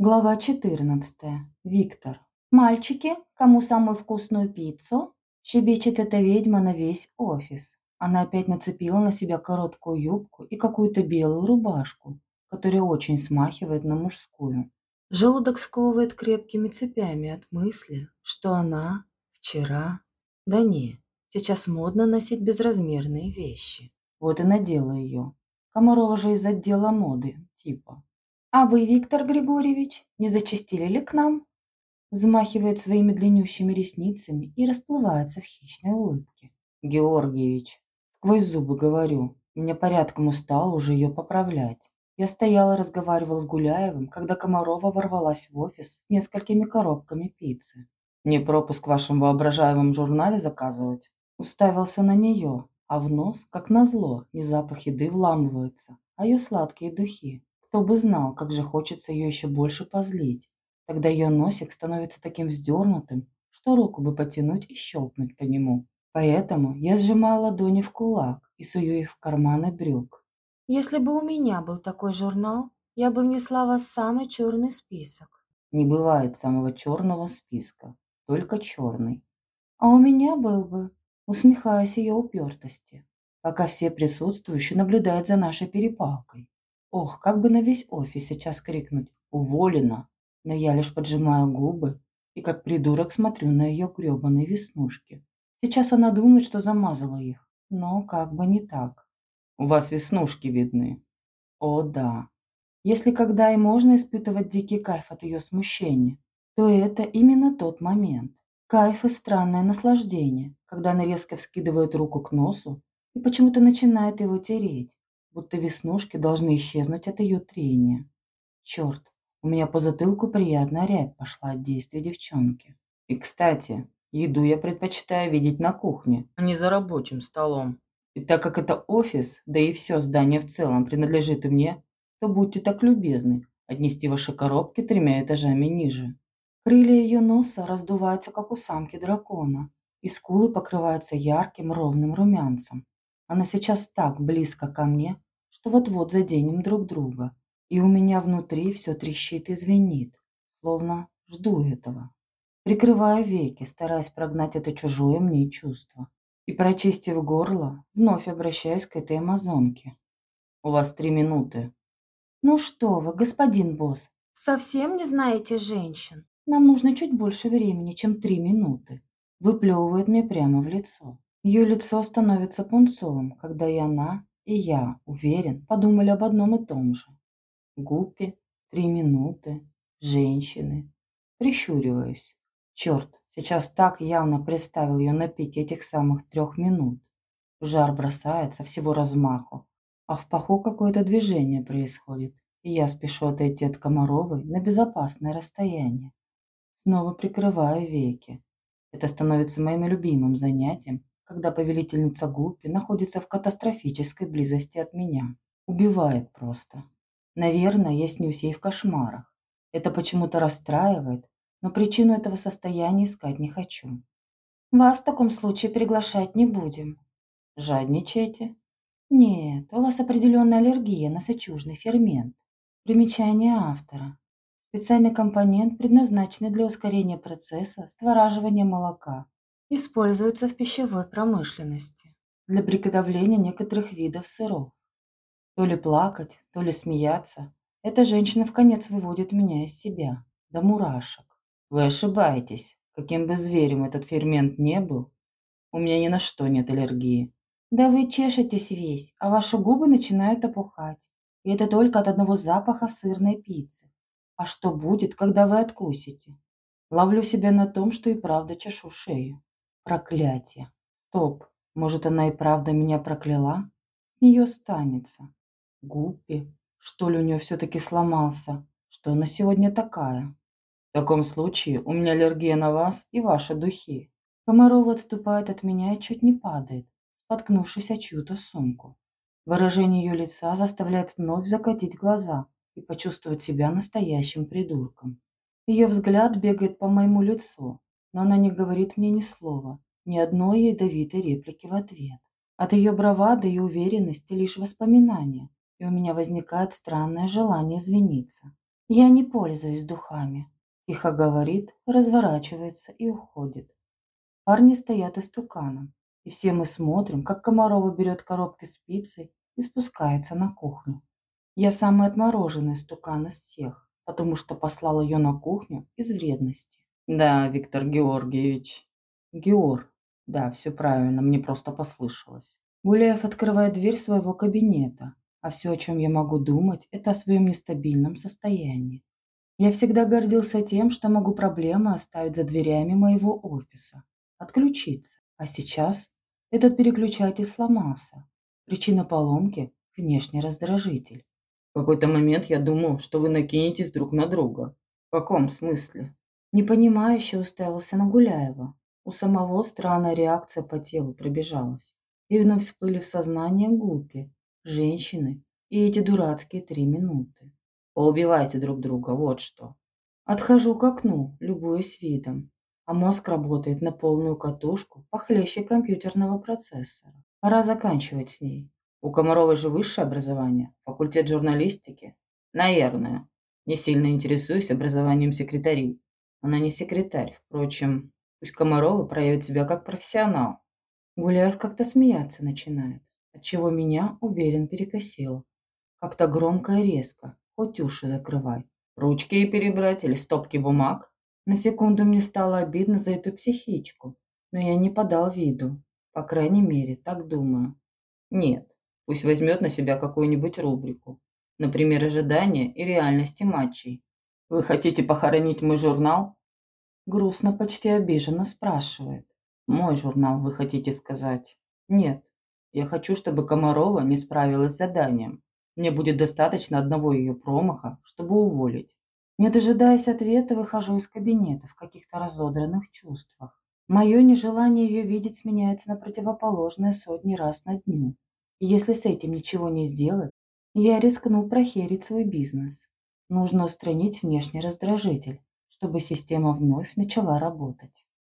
Глава 14. Виктор. «Мальчики, кому самую вкусную пиццу?» Щебечет эта ведьма на весь офис. Она опять нацепила на себя короткую юбку и какую-то белую рубашку, которая очень смахивает на мужскую. Желудок сковывает крепкими цепями от мысли, что она вчера... Да не, сейчас модно носить безразмерные вещи. Вот и надела ее. Комарова же из отдела моды, типа. «А вы, Виктор Григорьевич, не зачастили ли к нам?» Взмахивает своими длиннющими ресницами и расплывается в хищной улыбке. «Георгиевич, сквозь зубы говорю, мне порядком устало уже ее поправлять. Я стояла и разговаривала с Гуляевым, когда Комарова ворвалась в офис с несколькими коробками пиццы. «Не пропуск в вашем воображаемом журнале заказывать?» Уставился на нее, а в нос, как назло, не запах еды вламывается, а ее сладкие духи. Кто бы знал, как же хочется ее еще больше позлить. Тогда ее носик становится таким вздернутым, что руку бы потянуть и щелкнуть по нему. Поэтому я сжимаю ладони в кулак и сую их в карманы брюк. Если бы у меня был такой журнал, я бы внесла вас в самый черный список. Не бывает самого черного списка, только черный. А у меня был бы, усмехаясь ее упертости, пока все присутствующие наблюдают за нашей перепалкой. Ох, как бы на весь офис сейчас крикнуть «Уволена!» Но я лишь поджимаю губы и как придурок смотрю на ее гребаные веснушки. Сейчас она думает, что замазала их, но как бы не так. У вас веснушки видны. О, да. Если когда и можно испытывать дикий кайф от ее смущения, то это именно тот момент. Кайф и странное наслаждение, когда она резко вскидывает руку к носу и почему-то начинает его тереть, будто веснушки должны исчезнуть от ее трения. Черт, у меня по затылку приятная рябь пошла от действия девчонки. И, кстати, еду я предпочитаю видеть на кухне, а не за рабочим столом. И так как это офис, да и все здание в целом принадлежит мне, то будьте так любезны отнести ваши коробки тремя этажами ниже. Крылья ее носа раздуваются, как у самки дракона, и скулы покрываются ярким ровным румянцем. Она сейчас так близко ко мне, что вот-вот заденем друг друга. И у меня внутри все трещит и звенит, словно жду этого. Прикрываю веки, стараясь прогнать это чужое мне чувство. И, прочистив горло, вновь обращаюсь к этой амазонке. «У вас три минуты». «Ну что вы, господин босс, совсем не знаете женщин? Нам нужно чуть больше времени, чем три минуты». Выплевывает мне прямо в лицо. Ее лицо становится пунцовым, когда и она, и я, уверен, подумали об одном и том же. Гуппи, три минуты, женщины. Прищуриваюсь. Черт, сейчас так явно представил ее на пике этих самых трех минут. Жар бросается всего размаху, а в паху какое-то движение происходит, и я спешу отойти от Комаровой на безопасное расстояние. Снова прикрываю веки. Это становится моим любимым занятием, когда повелительница Гуппи находится в катастрофической близости от меня. Убивает просто. Наверное, я снюсь ей в кошмарах. Это почему-то расстраивает, но причину этого состояния искать не хочу. Вас в таком случае приглашать не будем. Жадничаете? Нет, у вас определенная аллергия на сочужный фермент. Примечание автора. Специальный компонент, предназначенный для ускорения процесса створаживания молока используется в пищевой промышленности для приготовления некоторых видов сыров. То ли плакать, то ли смеяться, эта женщина в конец выводит меня из себя, до мурашек. Вы ошибаетесь, каким бы зверем этот фермент не был, у меня ни на что нет аллергии. Да вы чешетесь весь, а ваши губы начинают опухать. И это только от одного запаха сырной пиццы. А что будет, когда вы откусите? Ловлю себя на том, что и правда чешу шею. Проклятие. Стоп. Может, она и правда меня прокляла? С нее станется. Гуппи. Что ли у нее все-таки сломался? Что она сегодня такая? В таком случае у меня аллергия на вас и ваши духи. Комарова отступает от меня и чуть не падает, споткнувшись о чью-то сумку. Выражение ее лица заставляет вновь закатить глаза и почувствовать себя настоящим придурком. Ее взгляд бегает по моему лицу, но она не говорит мне ни слова, ни одной ядовитой реплики в ответ. От ее бравады и уверенности лишь воспоминания, и у меня возникает странное желание извиниться. Я не пользуюсь духами. Тихо говорит, разворачивается и уходит. Парни стоят истуканом, и все мы смотрим, как Комарова берет коробки с и спускается на кухню. Я самый отмороженный стукан из всех, потому что послал ее на кухню из вредности. Да, Виктор Георгиевич. Геор. Да, все правильно, мне просто послышалось. Гуляев открывает дверь своего кабинета, а все, о чем я могу думать, это о своем нестабильном состоянии. Я всегда гордился тем, что могу проблемы оставить за дверями моего офиса отключиться. А сейчас этот переключатель сломался. Причина поломки – внешний раздражитель. В какой-то момент я думал, что вы накинетесь друг на друга. В каком смысле? Непонимающе уставился на Гуляева. У самого странная реакция по телу пробежалась. И вновь всплыли в сознание гупи, женщины и эти дурацкие три минуты. Поубивайте друг друга, вот что. Отхожу к окну, любуясь видом а мозг работает на полную катушку, похлеще компьютерного процессора. Пора заканчивать с ней. У Комаровой же высшее образование, факультет журналистики. Наверное. Не сильно интересуюсь образованием секретарей. Она не секретарь, впрочем. Пусть Комарова проявит себя как профессионал. Гуляев как-то смеяться начинает, отчего меня, уверен, перекосило. Как-то громко и резко, хоть уши закрывай. Ручки перебрать или стопки бумаг? На секунду мне стало обидно за эту психичку, но я не подал виду. По крайней мере, так думаю. Нет, пусть возьмет на себя какую-нибудь рубрику. Например, ожидания и реальности матчей. Вы хотите похоронить мой журнал? Грустно, почти обиженно спрашивает. Мой журнал, вы хотите сказать? Нет, я хочу, чтобы Комарова не справилась с заданием. Мне будет достаточно одного ее промаха, чтобы уволить. Не дожидаясь ответа, выхожу из кабинета в каких-то разодранных чувствах. Мое нежелание ее видеть сменяется на противоположное сотни раз на дню. Если с этим ничего не сделать, я рискну прохерить свой бизнес. Нужно устранить внешний раздражитель, чтобы система вновь начала работать.